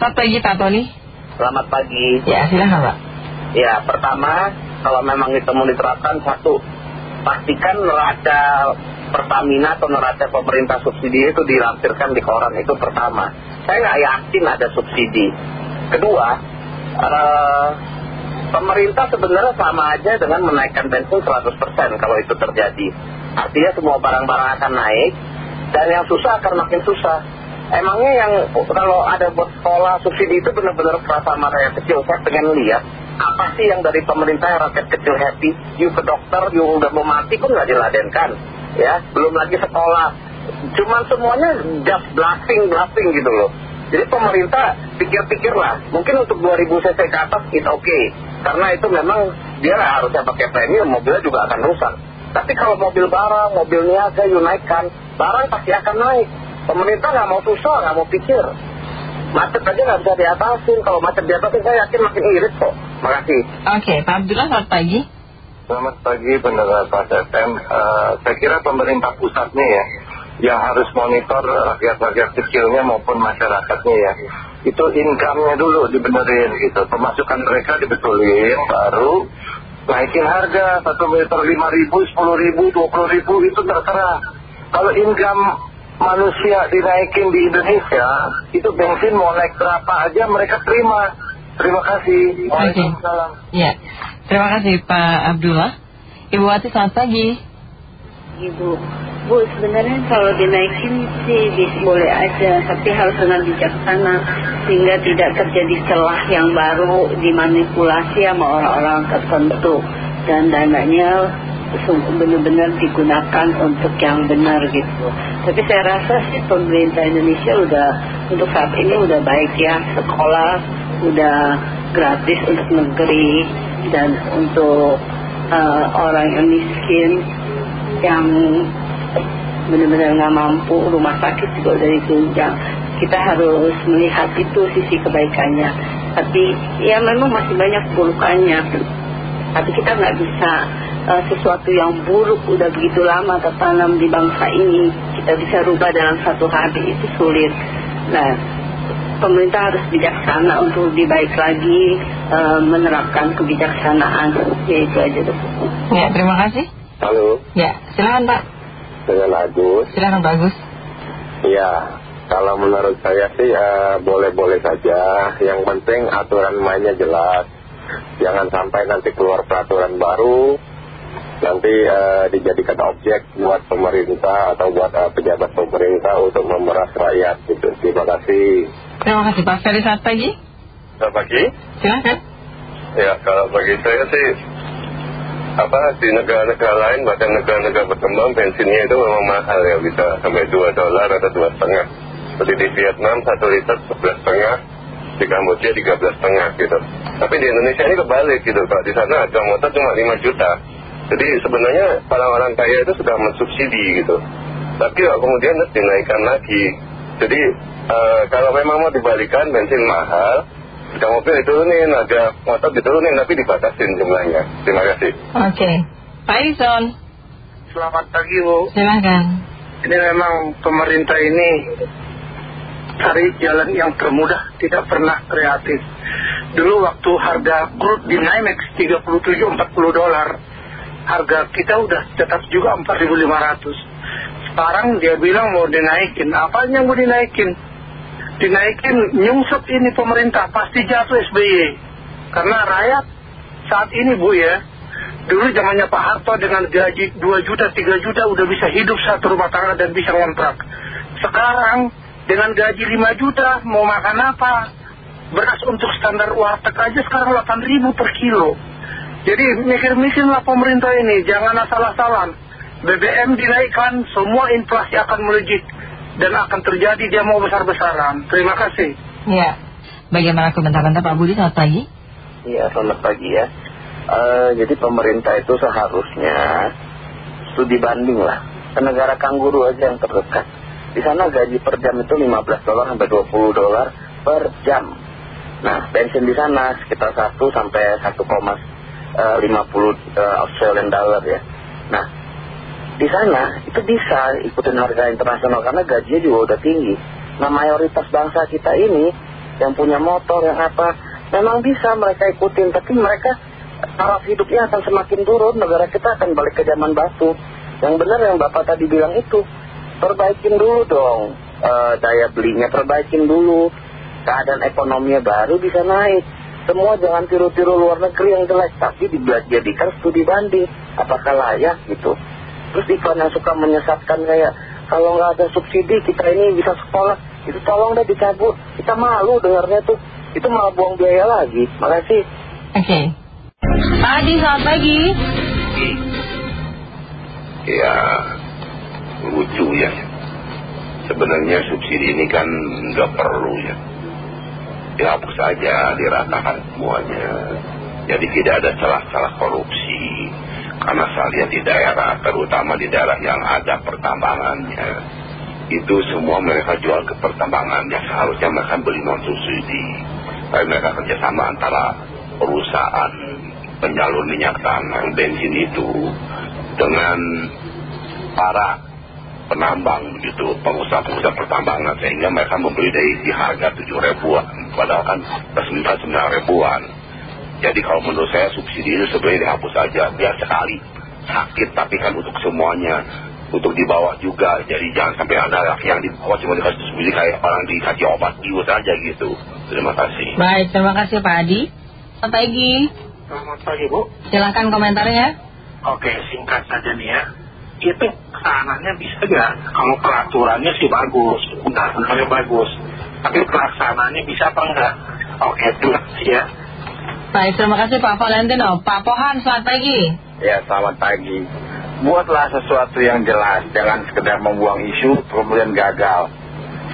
Selamat pagi Pak Tony. Selamat pagi. Ya silahkan Pak. Ya pertama kalau memang itu mau diterapkan satu pastikan neraca Pertamina atau neraca pemerintah subsidi itu dilampirkan di koran itu pertama. Saya nggak yakin ada subsidi. Kedua, eh, pemerintah sebenarnya sama aja dengan menaikkan bensin 100% kalau itu terjadi. Artinya semua barang-barang akan naik dan yang susah akan makin susah. Emangnya yang kalau ada buat sekolah subsidi itu benar-benar perasaan yang kecil. Saya pengen lihat apa sih yang dari pemerintah rakyat kecil happy. You ke dokter, you udah mau mati pun nggak diladenkan. Ya, belum lagi sekolah. Cuman semuanya just bluffing, bluffing gitu loh. Jadi pemerintah pikir-pikirlah. Mungkin untuk 2000 cc ke atas itu oke. Okay. Karena itu memang dia harusnya pakai premium, mobilnya juga akan rusak. Tapi kalau mobil barang, mobil niaga, you naikkan, barang pasti akan naik. Pemerintah nggak mau susah, nggak mau pikir. Macet aja nggak bisa diatasin. Kalau macet diatasin saya yakin makin irit kok. Makasih. Oke, Pak Abdullah selamat pagi. Selamat pagi pendengar Pak FM. Uh, saya kira pemerintah pusat nih ya, yang harus monitor rakyat-rakyat kecilnya maupun masyarakatnya ya. Itu income-nya dulu dibenerin gitu. Pemasukan mereka dibetulin, baru naikin harga satu meter lima ribu, sepuluh ribu, dua puluh ribu itu terserah. Kalau income manusia dinaikin di Indonesia, itu bensin mau naik berapa aja mereka terima. Terima kasih. Waalaikumsalam. Ya, terima kasih Pak Abdullah. Ibu Wati selamat pagi. Ibu, Bu sebenarnya kalau dinaikin sih boleh aja, tapi harus dengan bijaksana sehingga tidak terjadi celah yang baru dimanipulasi sama orang-orang tertentu dan dananya benar-benar digunakan untuk yang benar gitu. Tapi saya rasa sih pemerintah Indonesia udah untuk saat ini udah baik ya sekolah udah gratis untuk negeri dan untuk uh, orang yang miskin yang benar-benar nggak mampu rumah sakit juga udah ditunjang. Kita harus melihat itu sisi kebaikannya. Tapi ya memang masih banyak burukannya tapi kita nggak bisa uh, sesuatu yang buruk udah begitu lama tertanam di bangsa ini kita bisa rubah dalam satu hari itu sulit. Nah pemerintah harus bijaksana untuk lebih baik lagi uh, menerapkan kebijaksanaan. Ya itu aja dok. Ya terima kasih. Halo. Ya silakan pak. Dengan Agus silakan Pak Agus. Ya kalau menurut saya sih boleh-boleh saja. Yang penting aturan mainnya jelas jangan sampai nanti keluar peraturan baru nanti dijadikan objek buat pemerintah atau buat pejabat pemerintah untuk memeras rakyat gitu. Terima kasih. Terima kasih Pak. Ferry selamat pagi. Selamat pagi. Silakan. Ya kalau bagi saya sih apa di negara-negara lain bahkan negara-negara berkembang bensinnya itu memang mahal ya. Bisa sampai 2 dolar atau dua setengah. Seperti di Vietnam 1 liter 11 setengah di Kamboja 13 setengah gitu. Tapi di Indonesia ini kebalik gitu Pak. Di sana harga motor cuma 5 juta. Jadi sebenarnya para orang kaya itu sudah mensubsidi gitu. Tapi kemudian dinaikkan lagi. Jadi kalau memang mau dibalikan bensin mahal harga mobil diturunin, harga motor diturunin tapi dibatasin jumlahnya. Terima kasih. Oke. Pak Edison. Selamat pagi Bu. Silahkan. Ini memang pemerintah ini cari jalan yang termudah tidak pernah kreatif. Dulu waktu harga crude di NYMEX 37-40 dolar harga kita udah tetap juga 4.500 sekarang dia bilang mau dinaikin. Apanya mau dinaikin? Dinaikin nyungsep ini pemerintah pasti jatuh SBY karena rakyat saat ini Bu ya dulu zamannya Pak Harto dengan gaji 2 juta 3 juta udah bisa hidup satu rumah tangga dan bisa ngontrak. Sekarang dengan gaji 5 juta mau makan apa? Beras untuk standar warteg aja sekarang 8 ribu per kilo. Jadi mikir-mikir lah pemerintah ini jangan asal-asalan. BBM dinaikkan semua inflasi akan melejit. Dan akan terjadi dia mau besar-besaran. Terima kasih. Ya. Bagaimana komentar anda Pak Budi? Selamat pagi. Iya selamat pagi ya. Uh, jadi pemerintah itu seharusnya studi banding lah. Ke negara kangguru aja yang terdekat di sana gaji per jam itu 15 dolar sampai 20 dolar per jam. Nah bensin di sana sekitar 1 sampai 1,50 Australian dollar ya. Nah di sana itu bisa ikutin harga internasional karena gajinya juga udah tinggi. Nah mayoritas bangsa kita ini yang punya motor, yang apa. Memang bisa mereka ikutin, tapi mereka taraf hidupnya akan semakin turun, negara kita akan balik ke zaman batu. Yang benar yang Bapak tadi bilang itu, perbaikin dulu dong eh, daya belinya, perbaikin dulu keadaan ekonominya baru bisa naik. Semua jangan tiru-tiru luar negeri yang jelek, tapi dijadikan studi banding. Apakah layak gitu. Terus iklan yang suka menyesatkan kayak, kalau nggak ada subsidi kita ini bisa sekolah, itu tolong deh dicabut. Kita malu dengarnya tuh, itu malah buang biaya lagi. Makasih. Oke. Pak Adi, selamat pagi. Ya, lucu ya. Sebenarnya subsidi ini kan nggak perlu ya. Dihapus saja, diratakan semuanya. Jadi tidak ada celah-celah korupsi. Karena saya di daerah, terutama di daerah yang ada pertambangannya. Itu semua mereka jual ke pertambangannya. Seharusnya mereka beli non subsidi. Tapi mereka kerjasama antara perusahaan penyalur minyak tanah, bensin itu dengan para penambang begitu, pengusaha-pengusaha pertambangan sehingga mereka membeli dari di harga 7 ribuan padahal kan resmi 9 ribuan jadi kalau menurut saya subsidi itu sebenarnya dihapus saja biar sekali sakit tapi kan untuk semuanya untuk di bawah juga jadi jangan sampai ada yang di bawah cuma dikasih subsidi kayak orang dikasih obat bius saja gitu terima kasih Baik, terima kasih Pak Adi. Selamat pagi. Selamat pagi Bu. Silahkan komentarnya. Oke, singkat saja nih ya. Itu ke sananya bisa gak? Kalau peraturannya sih bagus, undang-undangnya bagus. Tapi pelaksanaannya bisa apa enggak? Oke, terima kasih ya. Baik, terima kasih Pak Valentino. Pak Pohan, selamat pagi. Ya, selamat pagi. Buatlah sesuatu yang jelas, jangan sekedar membuang isu kemudian gagal.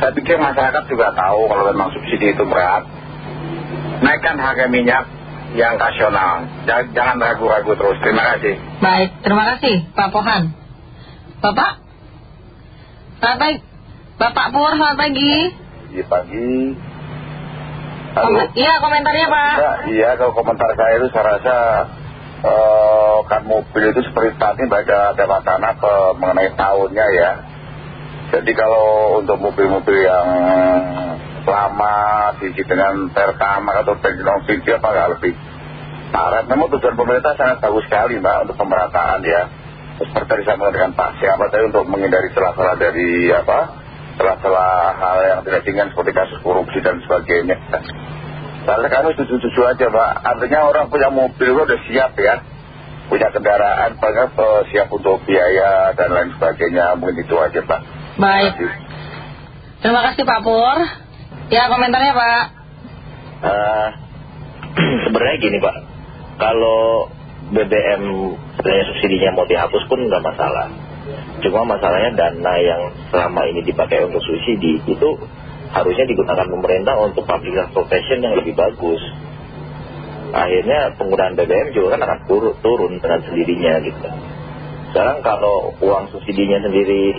Saya pikir masyarakat juga tahu kalau memang subsidi itu berat. Naikkan harga minyak yang rasional. Jangan ragu-ragu terus. Terima kasih. Baik, terima kasih Pak Pohan. Bapak? Selamat pagi. Bapak Pur, selamat pagi. Di pagi. Komen- Iya, komentarnya Pak. Ya, iya, kalau komentar saya itu saya rasa eh, kan mobil itu seperti saat ini ada wacana ke mengenai tahunnya ya. Jadi kalau untuk mobil-mobil yang lama diisi dengan pertama atau bensin subsidi apa nggak lebih parah. Memang tujuan pemerintah sangat bagus sekali mbak untuk pemerataan ya. Seperti tadi saya mengatakan Pak siapa tadi untuk menghindari celah-celah dari apa celah-celah hal yang tidak diinginkan seperti kasus korupsi dan sebagainya. Soalnya kami setuju-setuju aja Pak. Artinya orang punya mobil itu udah siap ya. Punya kendaraan, bahkan eh, siap untuk biaya dan lain sebagainya. Mungkin itu aja Pak. Baik. Terima kasih Pak Pur. Ya, komentarnya Pak. Eh, sebenarnya gini Pak, kalau BBM sebenarnya subsidinya mau dihapus pun nggak masalah. Cuma masalahnya dana yang selama ini dipakai untuk subsidi itu harusnya digunakan pemerintah untuk public transportation yang lebih bagus. Akhirnya penggunaan BBM juga kan akan turun, dengan sendirinya gitu. Sekarang kalau uang subsidinya sendiri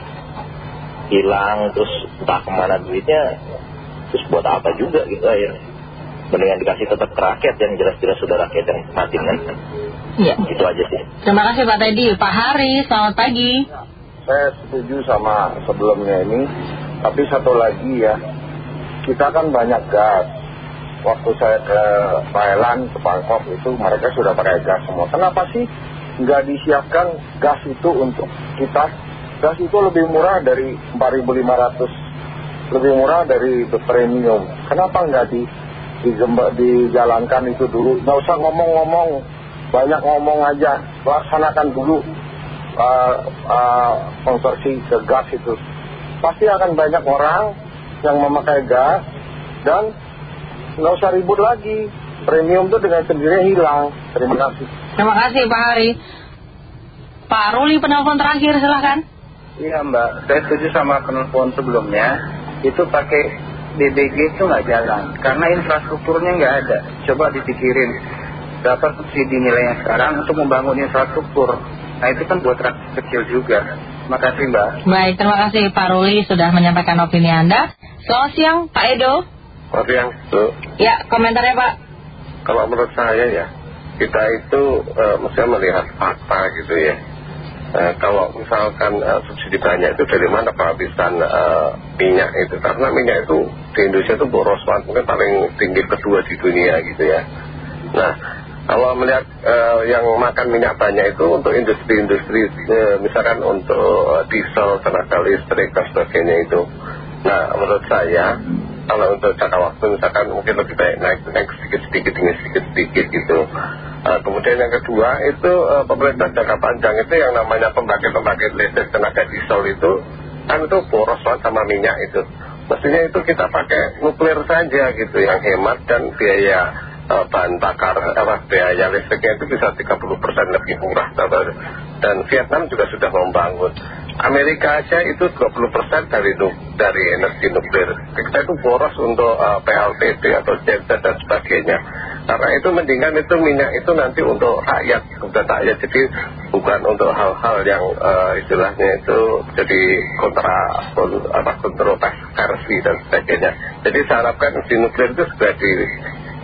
hilang terus entah ke mana duitnya terus buat apa juga gitu akhirnya mendingan dikasih tetap ke rakyat yang jelas-jelas sudah rakyat yang mati kan Iya. itu aja sih Terima kasih Pak Teddy. Pak Hari, selamat pagi. Saya setuju sama sebelumnya ini. Tapi satu lagi ya. Kita kan banyak gas. Waktu saya ke Thailand, ke Bangkok itu mereka sudah pakai gas semua. Kenapa sih nggak disiapkan gas itu untuk kita? Gas itu lebih murah dari 4.500. Lebih murah dari premium. Kenapa nggak di, digemba- dijalankan itu dulu? Nggak usah ngomong-ngomong. Banyak ngomong aja. Laksanakan dulu uh, uh, konversi ke gas itu. Pasti akan banyak orang yang memakai gas dan nggak usah ribut lagi. Premium itu dengan sendirinya hilang. Terima kasih. Terima kasih Pak Hari. Pak Ruli penelpon terakhir silahkan. Iya mbak, saya setuju sama penelpon sebelumnya. Itu pakai BBG itu nggak jalan. Karena infrastrukturnya nggak ada. Coba dipikirin. Dapat subsidi nilainya sekarang untuk membangun infrastruktur. Nah itu kan buat rakyat kecil juga. Terima kasih mbak. Baik, terima kasih Pak Ruli sudah menyampaikan opini Anda. Selamat siang Pak Edo. Yang tuh, Ya, komentarnya Pak. kalau menurut saya ya, kita itu eh, mestinya melihat fakta gitu ya. Eh, kalau misalkan eh, subsidi banyak itu dari mana penghabisan eh, minyak itu? Karena minyak itu di Indonesia itu boros banget mungkin paling tinggi kedua di dunia gitu ya. Nah kalau melihat yang makan minyak banyak itu untuk industri-industri misalkan untuk diesel, tenaga listrik dan sebagainya itu. Nah menurut saya kalau untuk jangka waktu misalkan mungkin lebih baik naik, naik sedikit-sedikit dengan sedikit-sedikit gitu uh, kemudian yang kedua itu uh, pemerintah jangka panjang itu yang namanya pembangkit-pembangkit listrik tenaga diesel itu kan itu boros sama minyak itu mestinya itu kita pakai nuklir saja gitu yang hemat dan biaya uh, bahan bakar apa biaya listriknya itu bisa 30% lebih murah dan Vietnam juga sudah membangun Amerika aja itu 20% dari, dari energi nuklir. Kita itu boros untuk uh, atau genset dan sebagainya. Karena itu mendingan itu minyak itu nanti untuk rakyat, untuk rakyat. Jadi bukan untuk hal-hal yang uh, istilahnya itu jadi kontra, apa, kontroversi dan sebagainya. Jadi saya harapkan energi nuklir itu sudah di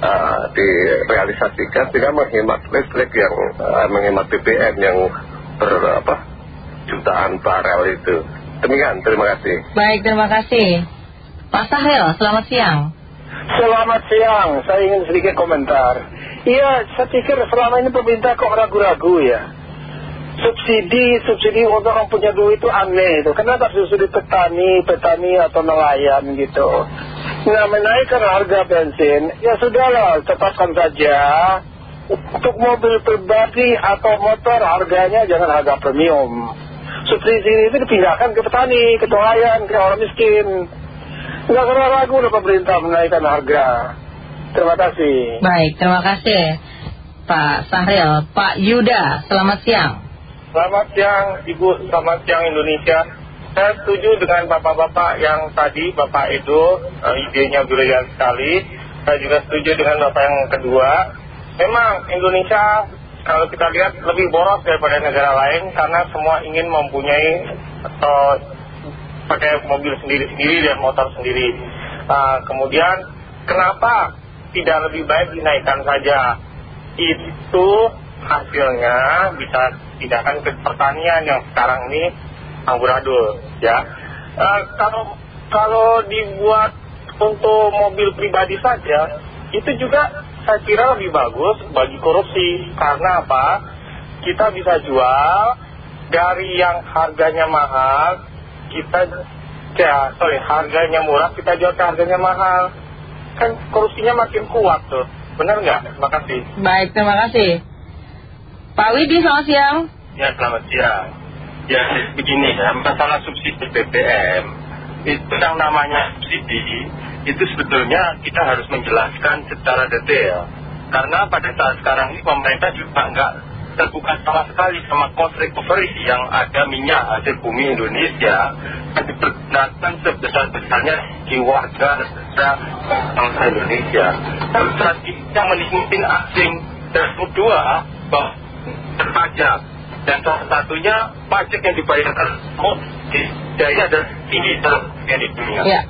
uh, direalisasikan sehingga menghemat listrik yang menghemat BBM yang ber, apa, jutaan barel itu. Demikian, terima kasih. Baik, terima kasih. Pak Sahril, selamat siang. Selamat siang, saya ingin sedikit komentar. Iya, saya pikir selama ini pemerintah kok ragu-ragu ya. Subsidi, subsidi untuk orang punya duit itu aneh itu. Kenapa subsidi petani, petani atau nelayan gitu. Nah, menaikkan harga bensin, ya sudahlah, tetapkan saja. Untuk mobil pribadi atau motor harganya jangan harga premium subsidi itu dipindahkan ke petani, ke nelayan, ke orang miskin. Nggak kena ragu lah pemerintah menaikkan harga. Terima kasih. Baik, terima kasih Pak Sahril. Pak Yuda, selamat siang. Selamat siang Ibu, selamat siang Indonesia. Saya setuju dengan bapak-bapak yang tadi, Bapak Edo, uh, idenya brilian sekali. Saya juga setuju dengan Bapak yang kedua. Memang Indonesia kalau kita lihat lebih boros daripada negara lain karena semua ingin mempunyai atau pakai mobil sendiri-sendiri dan motor sendiri. Uh, kemudian kenapa tidak lebih baik dinaikkan saja? Itu hasilnya bisa tidakkan ke pertanian yang sekarang ini amburadul ya. Uh, kalau kalau dibuat untuk mobil pribadi saja itu juga saya kira lebih bagus bagi korupsi. Karena apa? Kita bisa jual dari yang harganya mahal, kita, ya, sorry, harganya murah, kita jual ke harganya mahal. Kan korupsinya makin kuat tuh. Benar nggak? Terima kasih. Baik, terima kasih. Pak Widi, selamat siang. Ya, selamat siang. Ya, begini ya, masalah subsidi BBM, itu yang namanya subsidi itu sebetulnya kita harus menjelaskan secara detail. Karena pada saat sekarang ini pemerintah juga nggak terbuka sama sekali sama cost recovery yang ada minyak hasil bumi Indonesia yang dipergunakan sebesar-besarnya di warga bangsa Indonesia. Dan kita menikmati asing dan kedua pajak dan salah satunya pajak yang dibayarkan mau di daya dan tinggi yang di dunia. Ya.